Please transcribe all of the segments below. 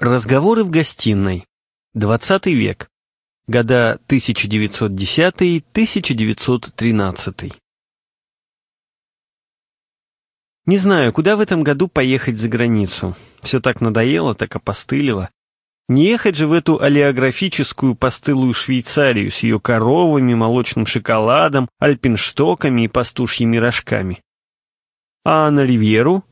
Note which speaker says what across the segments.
Speaker 1: Разговоры в гостиной. 20 век. Года 1910-1913. Не знаю, куда в этом году поехать за границу. Все так надоело, так опостылило. Не ехать же в эту олеографическую постылую Швейцарию с ее коровами, молочным шоколадом, альпинштоками и пастушьими рожками. А на Ривьеру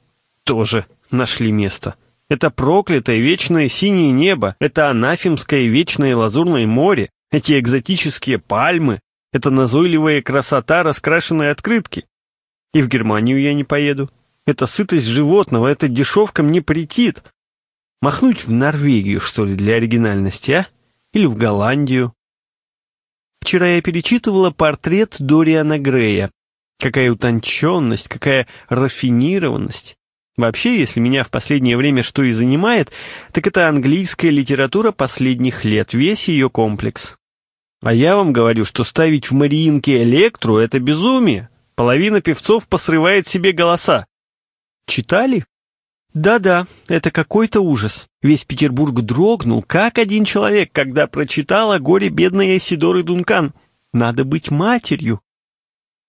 Speaker 1: тоже нашли место. Это проклятое вечное синее небо, это анафемское вечное лазурное море, эти экзотические пальмы, это назойливая красота раскрашенной открытки. И в Германию я не поеду. Эта сытость животного, эта дешевка мне претит. Махнуть в Норвегию, что ли, для оригинальности, а? Или в Голландию? Вчера я перечитывала портрет Дориана Грея. Какая утонченность, какая рафинированность. Вообще, если меня в последнее время что и занимает, так это английская литература последних лет, весь ее комплекс. А я вам говорю, что ставить в Мариинке Электру — это безумие. Половина певцов посрывает себе голоса. Читали? Да-да, это какой-то ужас. Весь Петербург дрогнул, как один человек, когда прочитал о горе бедной Эсидоры Дункан. Надо быть матерью.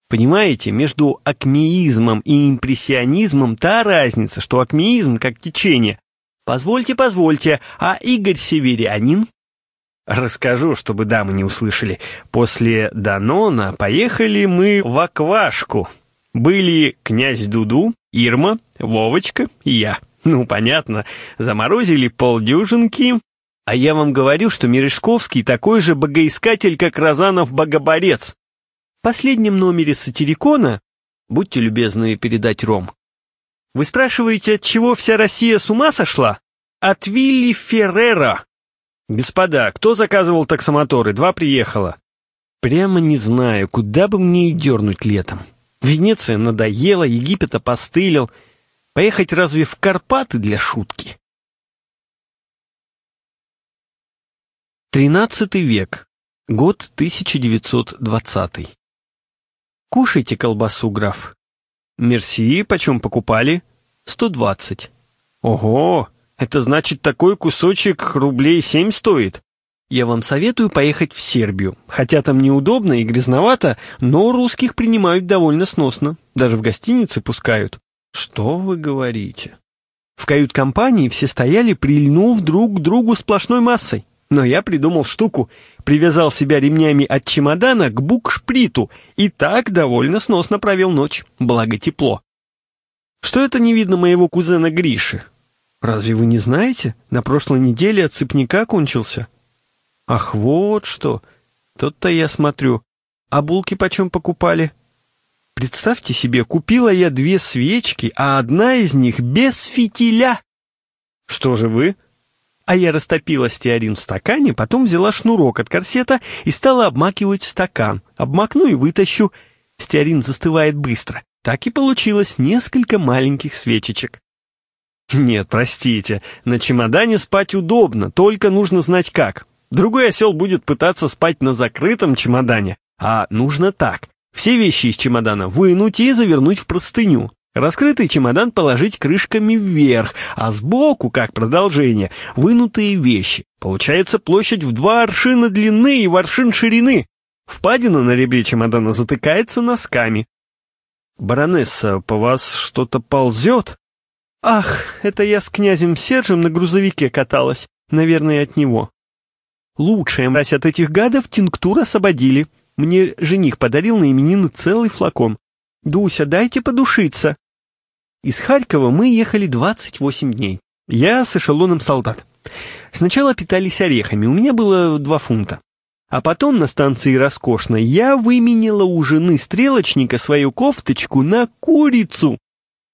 Speaker 1: Понимаете, между акмеизмом и импрессионизмом та разница, что акмеизм как течение. Позвольте, позвольте, а Игорь Северянин? Расскажу, чтобы дамы не услышали. После Данона поехали мы в Аквашку. Были князь Дуду, Ирма, Вовочка и я. Ну, понятно, заморозили полдюжинки. А я вам говорю, что Мережковский такой же богоискатель, как Розанов-богоборец последнем номере сатирикона, будьте любезны передать ром. Вы спрашиваете, от чего вся Россия с ума сошла? От Вилли Феррера. Господа, кто заказывал таксомоторы? Два приехало. Прямо не знаю, куда бы мне и дернуть летом. Венеция надоела, Египет опостылил. Поехать разве в Карпаты для шутки? Тринадцатый век. Год 1920. «Кушайте колбасу, граф». «Мерси, почем покупали?» «Сто двадцать». «Ого, это значит, такой кусочек рублей семь стоит?» «Я вам советую поехать в Сербию, хотя там неудобно и грязновато, но русских принимают довольно сносно, даже в гостинице пускают». «Что вы говорите?» В кают-компании все стояли, прильнув друг к другу сплошной массой. Но я придумал штуку, привязал себя ремнями от чемодана к букшприту и так довольно сносно провел ночь, благо тепло. Что это не видно моего кузена Гриши? Разве вы не знаете? На прошлой неделе от цепняка кончился. Ах, вот что. Тот-то я смотрю. А булки почем покупали? Представьте себе, купила я две свечки, а одна из них без фитиля. Что же вы? А я растопила стеарин в стакане, потом взяла шнурок от корсета и стала обмакивать в стакан. Обмакну и вытащу. Стеарин застывает быстро. Так и получилось несколько маленьких свечечек. Нет, простите, на чемодане спать удобно, только нужно знать как. Другой осел будет пытаться спать на закрытом чемодане, а нужно так. Все вещи из чемодана вынуть и завернуть в простыню. Раскрытый чемодан положить крышками вверх, а сбоку, как продолжение, вынутые вещи. Получается площадь в два аршина длины и в аршин ширины. Впадина на ребре чемодана затыкается носками. «Баронесса, по вас что-то ползет?» «Ах, это я с князем Сержем на грузовике каталась. Наверное, от него». «Лучшая мразь от этих гадов тинктур освободили. Мне жених подарил на именины целый флакон. «Дуся, дайте подушиться!» Из Харькова мы ехали 28 дней. Я с эшелоном солдат. Сначала питались орехами, у меня было 2 фунта. А потом на станции Роскошной я выменила у жены стрелочника свою кофточку на курицу.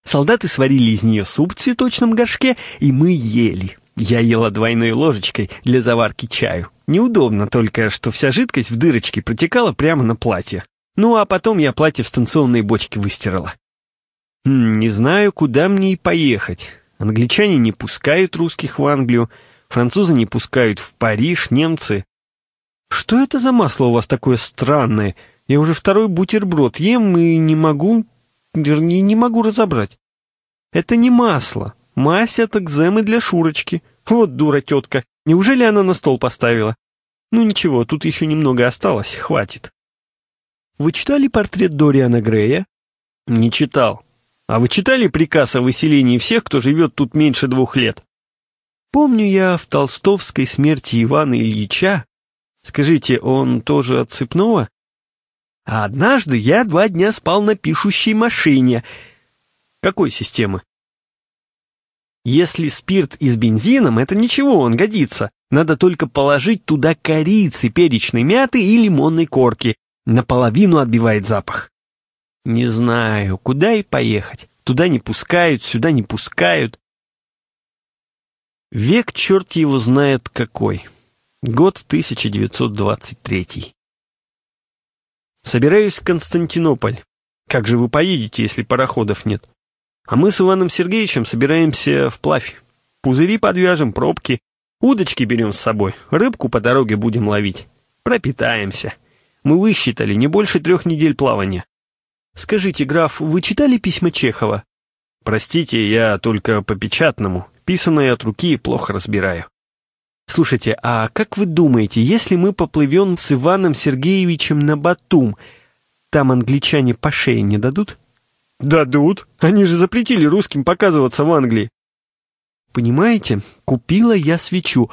Speaker 1: Солдаты сварили из нее суп в цветочном горшке, и мы ели. Я ела двойной ложечкой для заварки чаю. Неудобно только, что вся жидкость в дырочке протекала прямо на платье. Ну, а потом я платье в станционной бочке выстирала. Хм, не знаю, куда мне и поехать. Англичане не пускают русских в Англию, французы не пускают в Париж, немцы. Что это за масло у вас такое странное? Я уже второй бутерброд ем и не могу, вернее, не могу разобрать. Это не масло. Мазь от экземы для Шурочки. Вот дура тетка. Неужели она на стол поставила? Ну ничего, тут еще немного осталось, хватит. Вы читали портрет Дориана Грея? Не читал. А вы читали приказ о выселении всех, кто живет тут меньше двух лет? Помню я в толстовской смерти Ивана Ильича. Скажите, он тоже от цепного? А однажды я два дня спал на пишущей машине. Какой системы? Если спирт и с бензином, это ничего, он годится. Надо только положить туда корицы, перечной мяты и лимонной корки. Наполовину отбивает запах. Не знаю, куда и поехать. Туда не пускают, сюда не пускают. Век черт его знает какой. Год 1923. Собираюсь в Константинополь. Как же вы поедете, если пароходов нет? А мы с Иваном Сергеевичем собираемся вплавь. Пузыри подвяжем, пробки. Удочки берем с собой. Рыбку по дороге будем ловить. Пропитаемся. Мы высчитали не больше трех недель плавания. Скажите, граф, вы читали письма Чехова? Простите, я только по печатному. Писанное от руки плохо разбираю. Слушайте, а как вы думаете, если мы поплывем с Иваном Сергеевичем на Батум, там англичане по шее не дадут? Дадут. Они же запретили русским показываться в Англии. Понимаете, купила я свечу,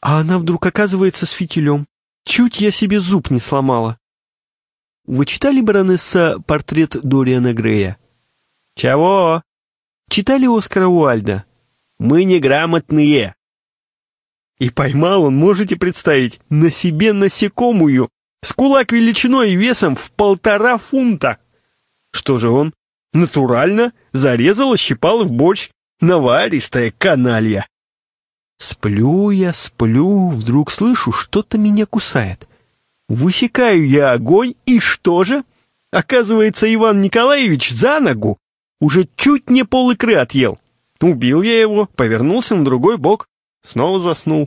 Speaker 1: а она вдруг оказывается с фитилем. Чуть я себе зуб не сломала. Вы читали, баронесса, портрет Дориана Грея? Чего? Читали Оскара Уальда? Мы неграмотные. И поймал он, можете представить, на себе насекомую, с кулак величиной и весом в полтора фунта. Что же он? Натурально зарезала, щипала в борщ. Наваристая каналья. Сплю я, сплю, вдруг слышу, что-то меня кусает. Высекаю я огонь, и что же? Оказывается, Иван Николаевич за ногу уже чуть не пол икры отъел. Убил я его, повернулся на другой бок, снова заснул.